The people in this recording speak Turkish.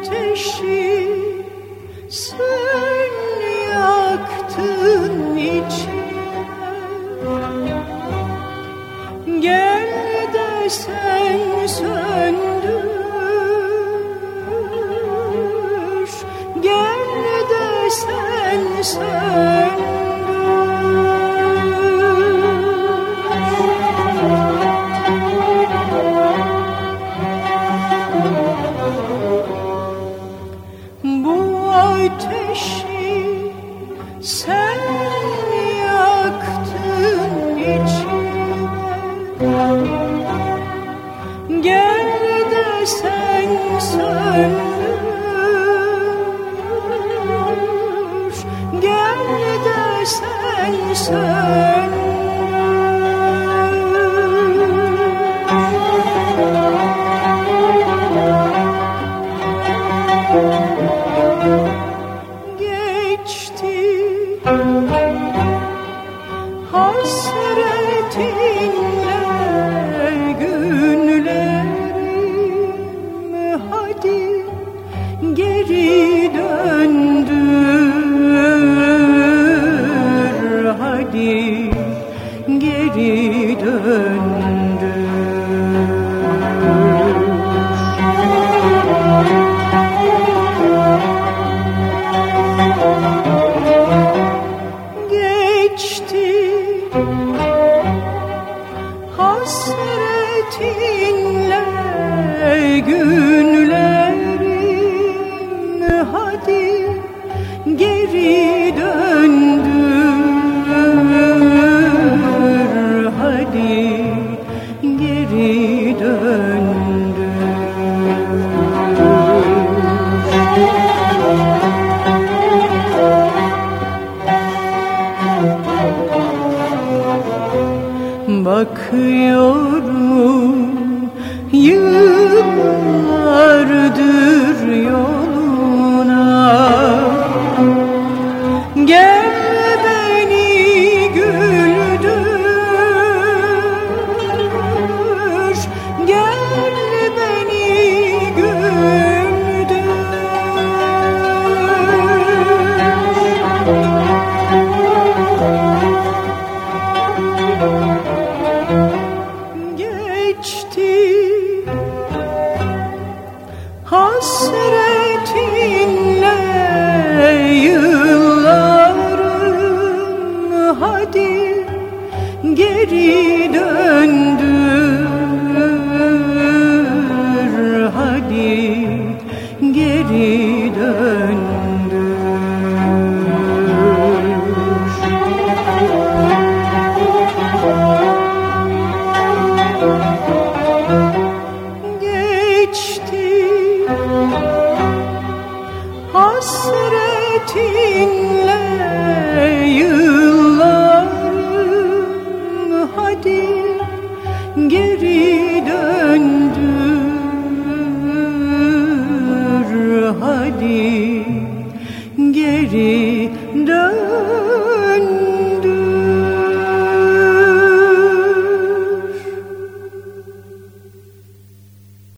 ateşi sen yaktın içime Gel de sen söndür Gel de sen söndür Gel de sen söndür geri döndür Hadi geri döndür Bakıyorum yıllardır yoluna Hasretinle yıllarım Hadi geri döndür Hadi